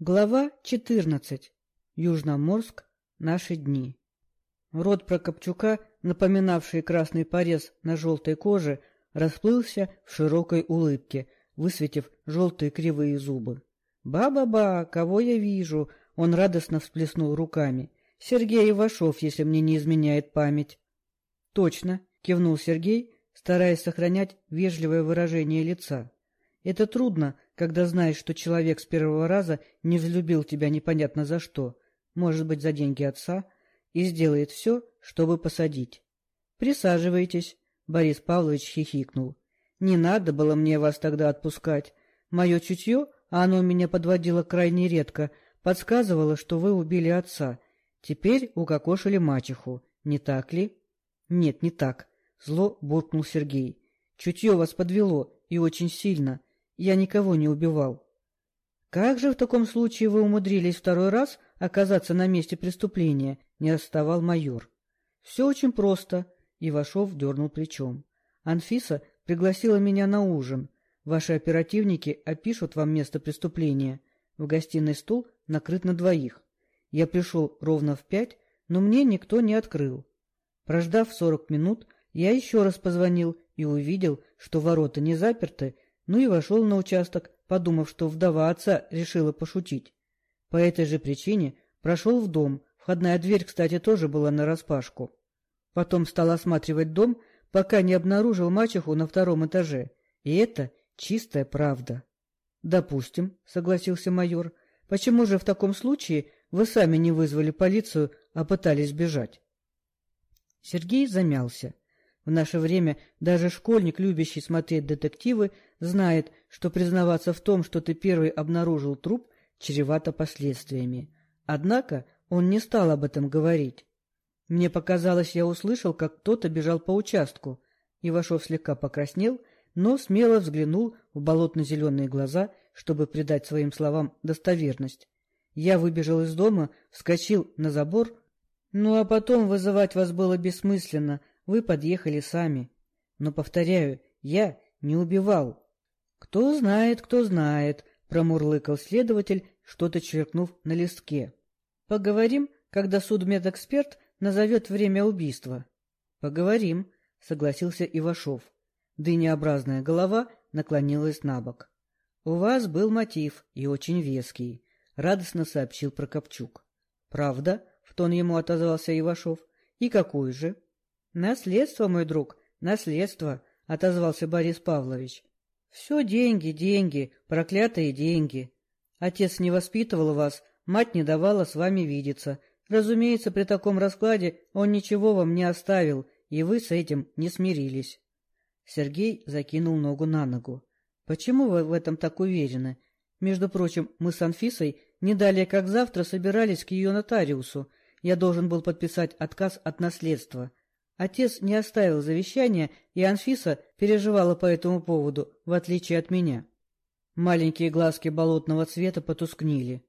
Глава 14. Южноморск. Наши дни. Рот Прокопчука, напоминавший красный порез на желтой коже, расплылся в широкой улыбке, высветив желтые кривые зубы. «Ба-ба-ба, кого я вижу?» — он радостно всплеснул руками. «Сергей Ивашов, если мне не изменяет память». «Точно», — кивнул Сергей, стараясь сохранять вежливое выражение лица. «Это трудно, когда знаешь, что человек с первого раза не взлюбил тебя непонятно за что, может быть, за деньги отца, и сделает все, чтобы посадить. «Присаживайтесь», — Борис Павлович хихикнул. «Не надо было мне вас тогда отпускать. Мое чутье, а оно меня подводило крайне редко, подсказывало, что вы убили отца. Теперь укокошили мачеху. Не так ли?» «Нет, не так», — зло буркнул Сергей. «Чутье вас подвело, и очень сильно. Я никого не убивал. Как же в таком случае вы умудрились второй раз оказаться на месте преступления? Не отставал майор. Все очень просто. Ивашов дернул плечом. Анфиса пригласила меня на ужин. Ваши оперативники опишут вам место преступления. В гостиной стул накрыт на двоих. Я пришел ровно в пять, но мне никто не открыл. Прождав сорок минут, я еще раз позвонил и увидел, что ворота не заперты, ну и вошел на участок, подумав, что вдова отца решила пошутить. По этой же причине прошел в дом, входная дверь, кстати, тоже была нараспашку. Потом стал осматривать дом, пока не обнаружил мачеху на втором этаже. И это чистая правда. — Допустим, — согласился майор. — Почему же в таком случае вы сами не вызвали полицию, а пытались бежать? Сергей замялся. В наше время даже школьник, любящий смотреть детективы, знает, что признаваться в том, что ты первый обнаружил труп, чревато последствиями. Однако он не стал об этом говорить. Мне показалось, я услышал, как кто-то бежал по участку. Ивашов слегка покраснел, но смело взглянул в болотно-зеленые глаза, чтобы придать своим словам достоверность. Я выбежал из дома, вскочил на забор, ну а потом вызывать вас было бессмысленно, вы подъехали сами. Но, повторяю, я не убивал. — Кто знает, кто знает, — промурлыкал следователь, что-то черкнув на листке. — Поговорим, когда судмедэксперт назовет время убийства. — Поговорим, — согласился Ивашов. Дынеобразная голова наклонилась на бок. — У вас был мотив, и очень веский, — радостно сообщил Прокопчук. — Правда? — в тон ему отозвался Ивашов. — И какой же? —— Наследство, мой друг, наследство, — отозвался Борис Павлович. — Все деньги, деньги, проклятые деньги. Отец не воспитывал вас, мать не давала с вами видеться. Разумеется, при таком раскладе он ничего вам не оставил, и вы с этим не смирились. Сергей закинул ногу на ногу. — Почему вы в этом так уверены? Между прочим, мы с Анфисой не далее как завтра собирались к ее нотариусу. Я должен был подписать отказ от наследства. Отец не оставил завещания, и Анфиса переживала по этому поводу, в отличие от меня. Маленькие глазки болотного цвета потускнили.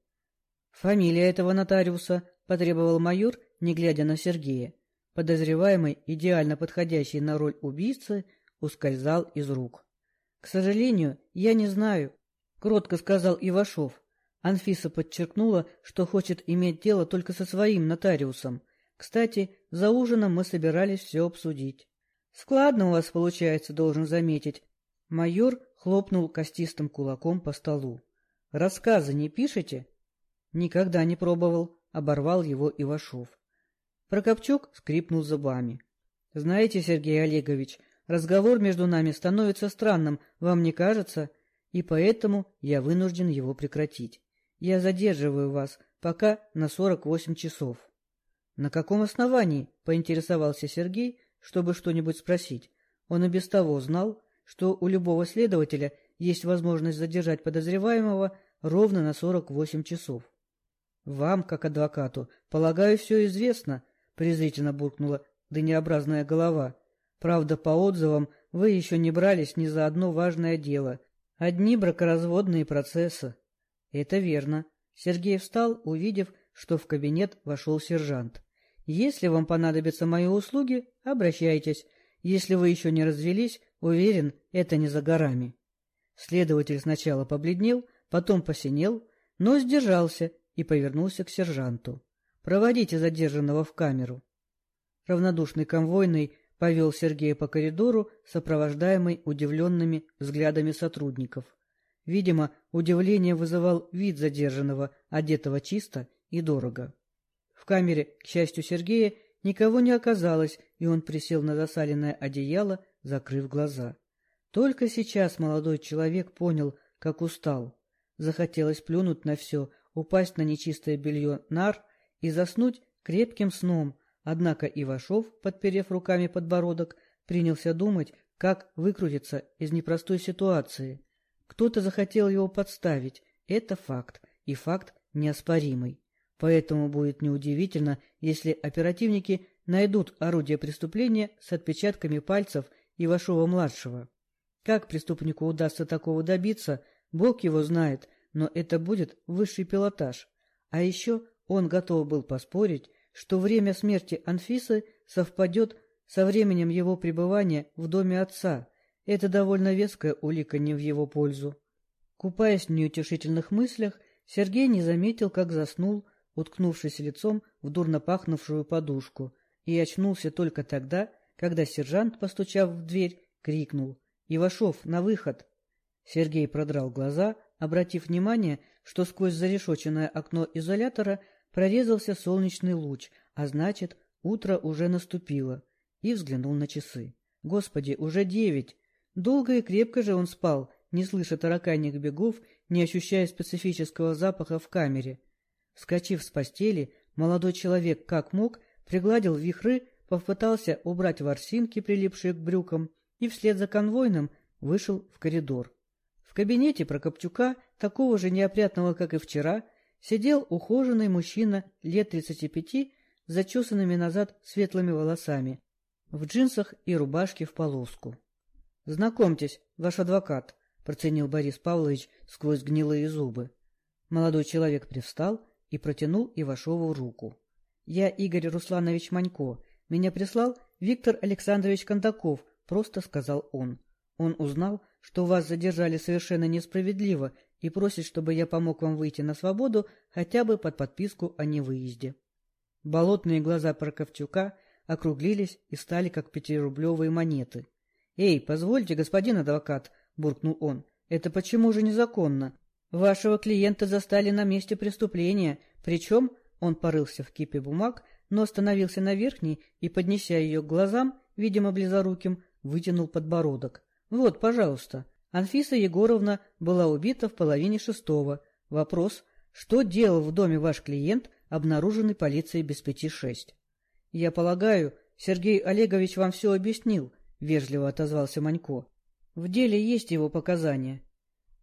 «Фамилия этого нотариуса», — потребовал майор, не глядя на Сергея. Подозреваемый, идеально подходящий на роль убийцы, ускользал из рук. — К сожалению, я не знаю, — кротко сказал Ивашов. Анфиса подчеркнула, что хочет иметь дело только со своим нотариусом, кстати, за ужином мы собирались все обсудить. Складно у вас получается, должен заметить. Майор хлопнул костистым кулаком по столу. Рассказы не пишете? Никогда не пробовал, оборвал его Ивашов. Прокопчук скрипнул зубами. Знаете, Сергей Олегович, разговор между нами становится странным, вам не кажется? И поэтому я вынужден его прекратить. Я задерживаю вас пока на сорок восемь часов. «На каком основании?» — поинтересовался Сергей, чтобы что-нибудь спросить. Он и без того знал, что у любого следователя есть возможность задержать подозреваемого ровно на сорок восемь часов. «Вам, как адвокату, полагаю, все известно», — презрительно буркнула дынеобразная голова. «Правда, по отзывам вы еще не брались ни за одно важное дело. Одни бракоразводные процессы». «Это верно». Сергей встал, увидев, что в кабинет вошел сержант. Если вам понадобятся мои услуги, обращайтесь. Если вы еще не развелись, уверен, это не за горами. Следователь сначала побледнел, потом посинел, но сдержался и повернулся к сержанту. «Проводите задержанного в камеру». Равнодушный конвойный повел Сергея по коридору, сопровождаемый удивленными взглядами сотрудников. Видимо, удивление вызывал вид задержанного, одетого чисто и дорого. В камере, к счастью Сергея, никого не оказалось, и он присел на засаленное одеяло, закрыв глаза. Только сейчас молодой человек понял, как устал. Захотелось плюнуть на все, упасть на нечистое белье нар и заснуть крепким сном, однако Ивашов, подперев руками подбородок, принялся думать, как выкрутиться из непростой ситуации. Кто-то захотел его подставить, это факт, и факт неоспоримый. Поэтому будет неудивительно, если оперативники найдут орудие преступления с отпечатками пальцев Ивашова-младшего. Как преступнику удастся такого добиться, Бог его знает, но это будет высший пилотаж. А еще он готов был поспорить, что время смерти Анфисы совпадет со временем его пребывания в доме отца. Это довольно веская улика не в его пользу. Купаясь в неутешительных мыслях, Сергей не заметил, как заснул, уткнувшись лицом в дурно пахнувшую подушку, и очнулся только тогда, когда сержант, постучав в дверь, крикнул «Ивашов, на выход!». Сергей продрал глаза, обратив внимание, что сквозь зарешоченное окно изолятора прорезался солнечный луч, а значит, утро уже наступило, и взглянул на часы. Господи, уже девять! Долго и крепко же он спал, не слыша тараканьих бегов, не ощущая специфического запаха в камере. Вскочив с постели, молодой человек, как мог, пригладил вихры, попытался убрать ворсинки, прилипшие к брюкам, и вслед за конвойным вышел в коридор. В кабинете Прокопчука, такого же неопрятного, как и вчера, сидел ухоженный мужчина лет тридцати пяти с зачесанными назад светлыми волосами, в джинсах и рубашке в полоску. — Знакомьтесь, ваш адвокат, — проценил Борис Павлович сквозь гнилые зубы. Молодой человек привстал и протянул Ивашову руку. — Я Игорь Русланович Манько. Меня прислал Виктор Александрович Кондаков, — просто сказал он. Он узнал, что вас задержали совершенно несправедливо и просит, чтобы я помог вам выйти на свободу хотя бы под подписку о невыезде. Болотные глаза Прокопчука округлились и стали как пятирублевые монеты. — Эй, позвольте, господин адвокат, — буркнул он, — это почему же незаконно? Вашего клиента застали на месте преступления, причем он порылся в кипе бумаг, но остановился на верхней и, поднеся ее к глазам, видимо, близоруким, вытянул подбородок. — Вот, пожалуйста. Анфиса Егоровна была убита в половине шестого. Вопрос, что делал в доме ваш клиент, обнаруженный полицией без пяти шесть? — Я полагаю, Сергей Олегович вам все объяснил, — вежливо отозвался Манько. — В деле есть его показания. —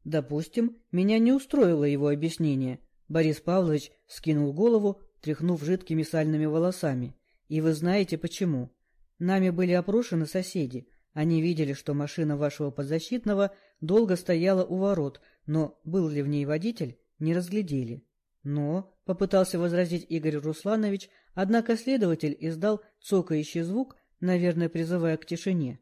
Допустим, меня не устроило его объяснение. Борис Павлович скинул голову, тряхнув жидкими сальными волосами. — И вы знаете почему. Нами были опрошены соседи — они видели, что машина вашего подзащитного долго стояла у ворот, но был ли в ней водитель, не разглядели. Но, — попытался возразить Игорь Русланович, однако следователь издал цокающий звук, наверное, призывая к тишине.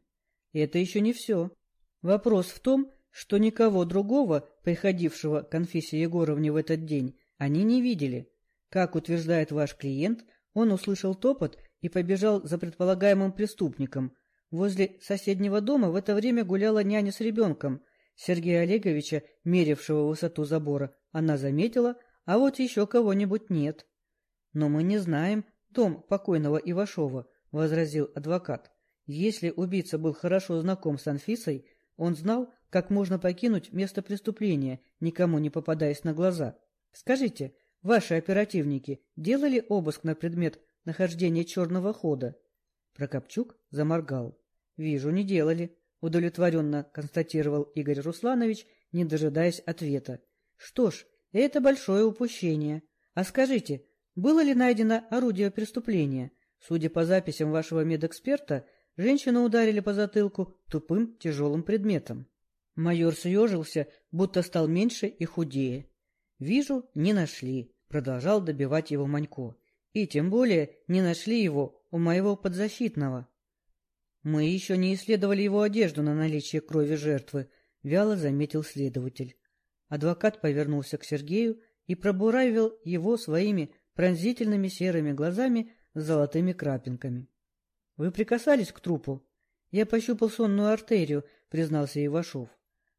Это еще не все. Вопрос в том, что никого другого, приходившего к Конфисе Егоровне в этот день, они не видели. Как утверждает ваш клиент, он услышал топот и побежал за предполагаемым преступником — Возле соседнего дома в это время гуляла няня с ребенком. Сергея Олеговича, мерившего высоту забора, она заметила, а вот еще кого-нибудь нет. — Но мы не знаем дом покойного Ивашова, — возразил адвокат. Если убийца был хорошо знаком с Анфисой, он знал, как можно покинуть место преступления, никому не попадаясь на глаза. Скажите, ваши оперативники делали обыск на предмет нахождения черного хода? Прокопчук заморгал. — Вижу, не делали, — удовлетворенно констатировал Игорь Русланович, не дожидаясь ответа. — Что ж, это большое упущение. А скажите, было ли найдено орудие преступления? Судя по записям вашего медэксперта, женщину ударили по затылку тупым тяжелым предметом. Майор съежился, будто стал меньше и худее. — Вижу, не нашли, — продолжал добивать его Манько. — И тем более не нашли его у моего подзащитного. Мы еще не исследовали его одежду на наличие крови жертвы, вяло заметил следователь. Адвокат повернулся к Сергею и пробуравил его своими пронзительными серыми глазами с золотыми крапинками. — Вы прикасались к трупу? — Я пощупал сонную артерию, — признался Ивашов.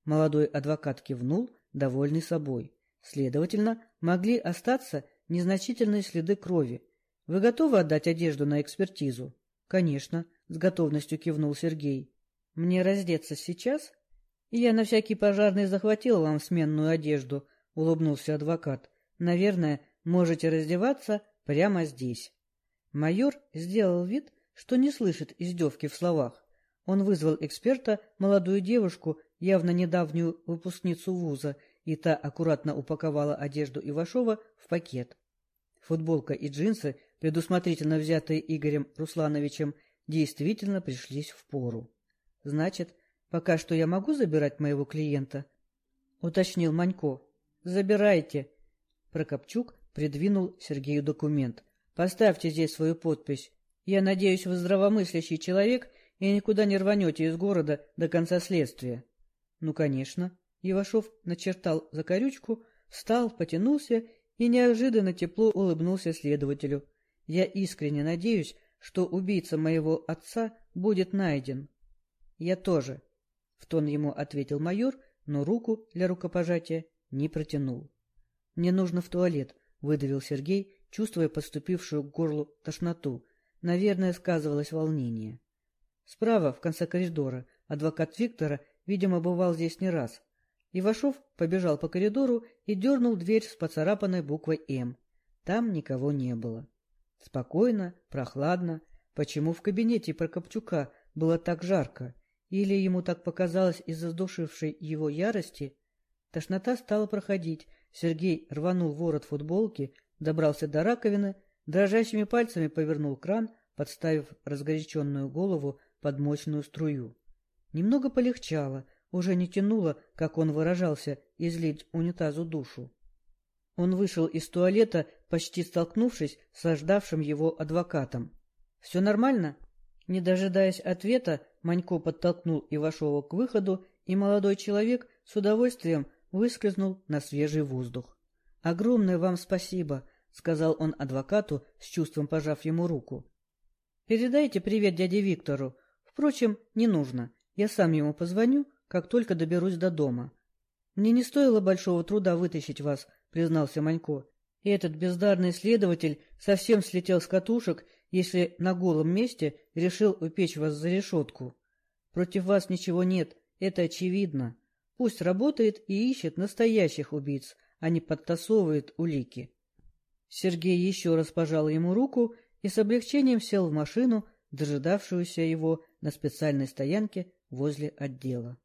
Молодой адвокат кивнул, довольный собой. Следовательно, могли остаться незначительные следы крови. Вы готовы отдать одежду на экспертизу? — Конечно, — с готовностью кивнул Сергей. — Мне раздеться сейчас? — Я на всякий пожарный захватил вам сменную одежду, — улыбнулся адвокат. — Наверное, можете раздеваться прямо здесь. Майор сделал вид, что не слышит издевки в словах. Он вызвал эксперта, молодую девушку, явно недавнюю выпускницу вуза, и та аккуратно упаковала одежду Ивашова в пакет. Футболка и джинсы, предусмотрительно взятые Игорем Руслановичем, действительно пришлись в пору. — Значит, пока что я могу забирать моего клиента? — уточнил Манько. — Забирайте. Прокопчук придвинул Сергею документ. — Поставьте здесь свою подпись. Я надеюсь, вы здравомыслящий человек и никуда не рванете из города до конца следствия. — Ну, конечно. Ивашов начертал закорючку, встал, потянулся и неожиданно тепло улыбнулся следователю. — Я искренне надеюсь, что убийца моего отца будет найден. — Я тоже, — в тон ему ответил майор, но руку для рукопожатия не протянул. — Мне нужно в туалет, — выдавил Сергей, чувствуя подступившую к горлу тошноту. Наверное, сказывалось волнение. Справа, в конце коридора, адвокат Виктора, видимо, бывал здесь не раз. Ивашов побежал по коридору и дернул дверь с поцарапанной буквой «М». Там никого не было. Спокойно, прохладно. Почему в кабинете Прокопчука было так жарко? Или ему так показалось из-за сдушившей его ярости? Тошнота стала проходить. Сергей рванул ворот футболки, добрался до раковины, дрожащими пальцами повернул кран, подставив разгоряченную голову под мощную струю. Немного полегчало, уже не тянуло, как он выражался, излить унитазу душу. Он вышел из туалета, почти столкнувшись с ожидавшим его адвокатом. — Все нормально? Не дожидаясь ответа, Манько подтолкнул Ивашова к выходу, и молодой человек с удовольствием выскользнул на свежий воздух. — Огромное вам спасибо, — сказал он адвокату, с чувством пожав ему руку. — Передайте привет дяде Виктору. Впрочем, не нужно. Я сам ему позвоню, как только доберусь до дома. Мне не стоило большого труда вытащить вас, — признался Манько. И этот бездарный следователь совсем слетел с катушек, если на голом месте решил упечь вас за решетку. Против вас ничего нет, это очевидно. Пусть работает и ищет настоящих убийц, а не подтасовывает улики. Сергей еще раз пожал ему руку и с облегчением сел в машину, дожидавшуюся его на специальной стоянке возле отдела.